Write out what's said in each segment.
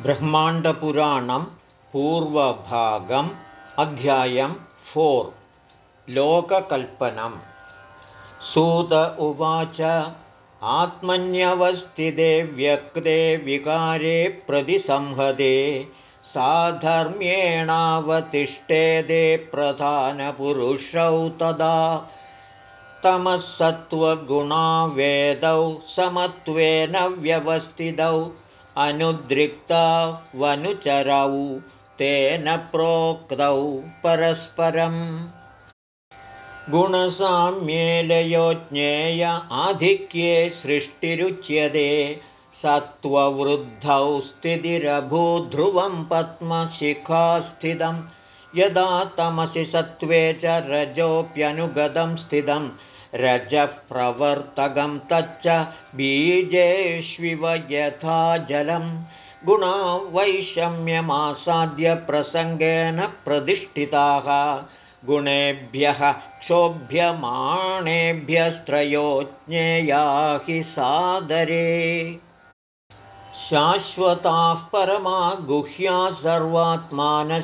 ब्रह्माण्डपुराणं पूर्वभागम् अध्यायं फोर् लोककल्पनं सूत उवाच आत्मन्यवस्थिते व्यक्ते विकारे प्रतिसंहदे साधर्म्येणावतिष्ठेदे प्रधानपुरुषौ तदा। तमःसत्त्वगुणावेदौ समत्वेन व्यवस्थितौ अनुद्रिक्ता वनुचरौ तेन प्रोक्तौ परस्परम्। गुणसाम्येलयो ज्ञेय आधिक्ये सृष्टिरुच्यते सत्त्ववृद्धौ स्थितिरभूध्रुवं पद्मशिखास्थितं यदा तमसि सत्त्वे च रजोऽप्यनुगतं स्थितं रजः प्रवर्तकं तच्च बीजेष्विव यथा जलं गुणा वैषम्यमासाद्य प्रसङ्गेन प्रतिष्ठिताः। गुणेभ्यः क्षोभ्यमाणेभ्यस्त्रयो ज्ञेया हि सादरे। शाश्वताः परमा गुह्या सर्वात्मानः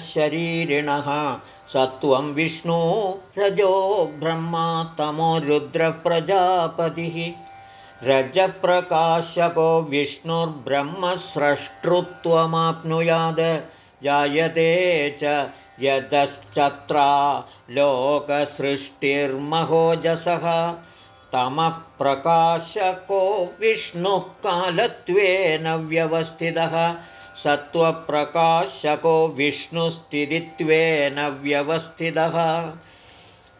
सत्त्वं विष्णु रजो ब्रह्मा तमो रुद्रप्रजापतिः। रजप्रकाशको विष्णुर्ब्रह्मस्रष्टृत्वमाप्नुयाद। जायते च यतश्चत्रा लोकसृष्टिर्महोजसः। तमः प्रकाशको विष्णुः कालत्वेन व्यवस्थितः सत्त्वप्रकाशको विष्णुस्थितित्वेन व्यवस्थितः।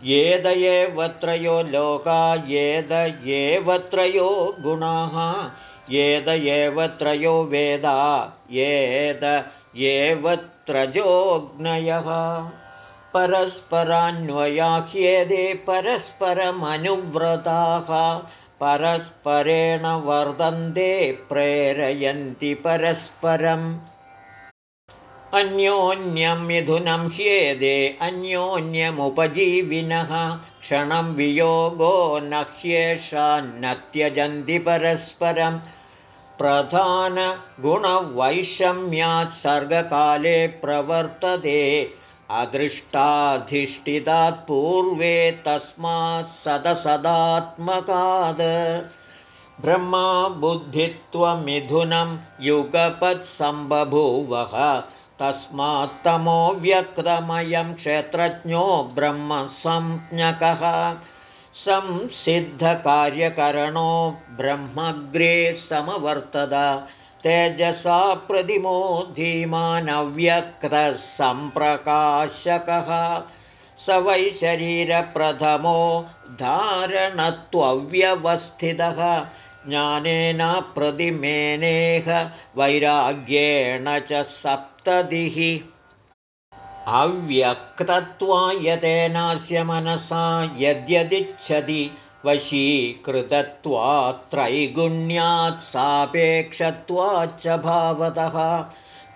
येद एवत्रयो लोका येद एवत्रयो गुणाः येद एवत्रयो वेदा येद एवत्रजोऽग्नयः परस्परान्वयाह्येदे परस्परमनुव्रताः परस्परेण वर्धन्ते प्रेरयन्ति परस्परम्। अन्योन्यं मिथुनं ह्येदे अन्योन्यमुपजीविनः क्षणं वियोगो न ह्येषान्न त्यजन्ति परस्परं प्रधानगुणवैषम्यात् सर्गकाले प्रवर्तते अदृष्टाधिष्ठितात् पूर्वे तस्मात् सदसदात्मकाद् ब्रह्मा बुद्धित्वमिथुनं युगपत्सम्बभूवः। तस्मात्तमो व्यक्तमयं क्षेत्रज्ञो ब्रह्मसंज्ञकः संसिद्धकार्यकरणो ब्रह्मग्रे समवर्तत तेजसा प्रतिमो धीमानव्यक्तः सम्प्रकाशकः स वै शरीरप्रथमो धारणत्वव्यवस्थितः। ज्ञानेन प्रतिमेनेह वैराग्येण च सप्ततिः अव्यक्तत्वायतेनास्य मनसा यद्यदिच्छति वशीकृतत्वात्रैगुण्यात् सापेक्षत्वाच्च भावतः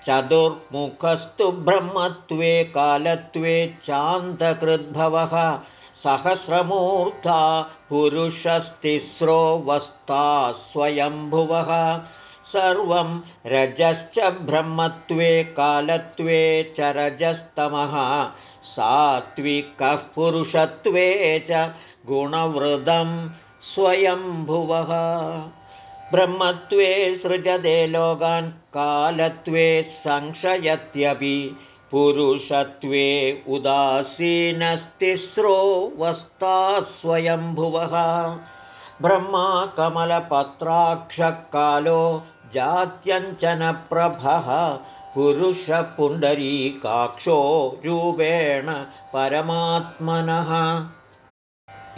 चतुर्मुखस्तु ब्रह्मत्वे कालत्वे चान्तकृद्भवः। सहस्रमूर्धा पुरुषस्तिस्रो वस्ता स्वयम्भुवः। सर्वं रजश्च ब्रह्मत्वे कालत्वे च रजस्तमः। सात्विकः पुरुषत्वे च गुणवृदं स्वयम्भुवः। ब्रह्मत्वे सृजते लोकान् कालत्वे संशयत्यपि पुरुषत्वे उदासीनस्तिस्रो वस्ता स्वयम्भुवः। ब्रह्मा कमलपत्राक्षकालो जात्यञ्चनप्रभः पुरुषपुण्डरीकाक्षो रूपेण परमात्मनः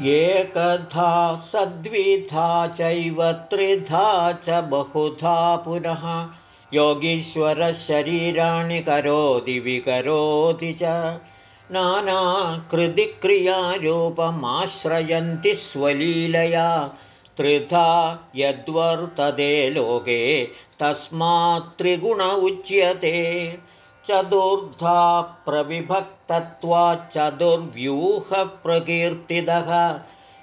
एकधा सद्विधा चैव त्रिधा च बहुधा पुनः। योगीश्वरशरीराणि करोति विकरोति च। नानाकृतिक्रियारूपमाश्रयन्ति स्वलीलया। त्रिधा यद्वर्तते लोके तस्मात् त्रिगुण उच्यते चतुर्धा प्रविभक्तत्वाच्चतुर्व्यूहप्रकीर्तितः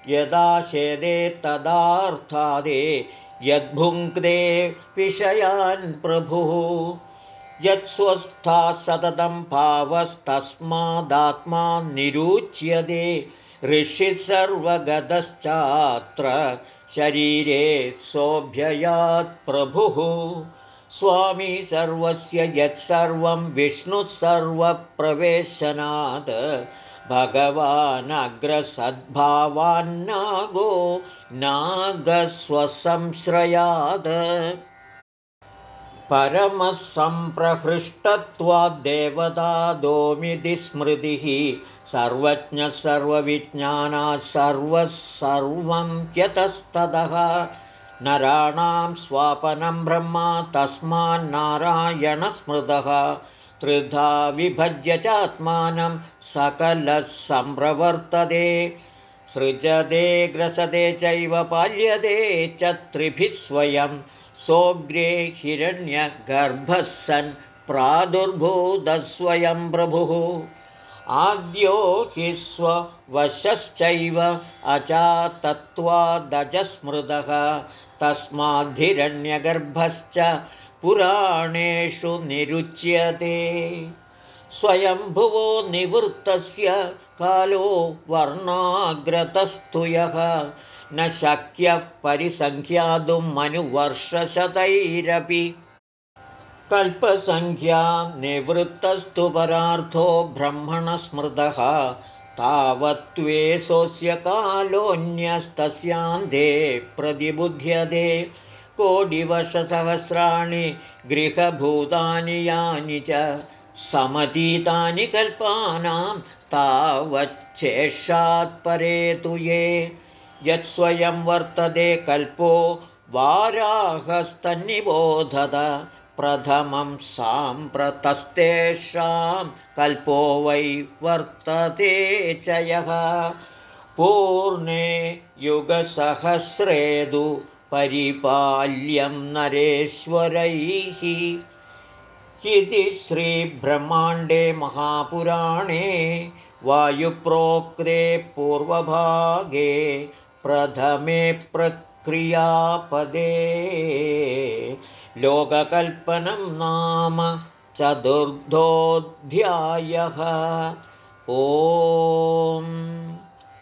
यदा शेदे तदार्थादे यद्भुङ्क्ते विषयान् प्रभुः। यत्स्वस्था सततं भावस्तस्मादात्मा निरुच्यते। ऋषिः सर्वगतश्चात्र शरीरे सोऽभ्ययात् प्रभुः स्वामी सर्वस्य यत्सर्वं विष्णुः सर्वप्रवेशनात् भगवानग्रसद्भावान्नागो नागस्वसंश्रयात् परमः सम्प्रहृष्टत्वाद्देवतादोमिति स्मृतिः सर्वज्ञः सर्वविज्ञानात् सर्वः सर्वं यतस्ततः नराणां स्वापनं ब्रह्मा तस्मान्नारायणस्मृतः त्रिधा विभज्य चात्मानं सकलः सम्प्रवर्तते सृजते ग्रसते चैव पाल्यते च त्रिभिः स्वयं। सोऽग्रे हिरण्यगर्भः सन् प्रादुर्भूतस्वयं प्रभुः आद्यो हि स्ववशश्चैव अचातत्त्वादजस्मृतः तस्माद्धिरण्यगर्भश्च पुराणेषु निरुच्यते। स्वयंभुवो निवृत्तस्य कालो वर्णाग्रतस्तु यः न शक्यः परिसङ्ख्यातुं मनुवर्षशतैरपि कल्पसङ्ख्या निवृत्तस्तु परार्थो ब्रह्मणस्मृतः। तावत्त्वे सोऽस्य कालोऽन्यस्तस्यान्ते प्रतिबुध्यते। कोटिवर्षसहस्राणि गृहभूतानि यानि च समतीतानि कल्पानां तावच्छेषात्परे तु ये। यत्स्वयं वर्तते कल्पो वाराहस्तन्निबोधत प्रथमं साम्प्रतस्तेषां कल्पो वै वर्तते च यः। पूर्णे युगसहस्रेदु परिपाल्यं नरेश्वरैः। इति श्रीब्रह्माण्डे महापुराणे वायुप्रोक्ते पूर्वभागे प्रथमे प्रक्रियापदे लोककल्पनं नाम चतुर्थोऽध्यायः। ओ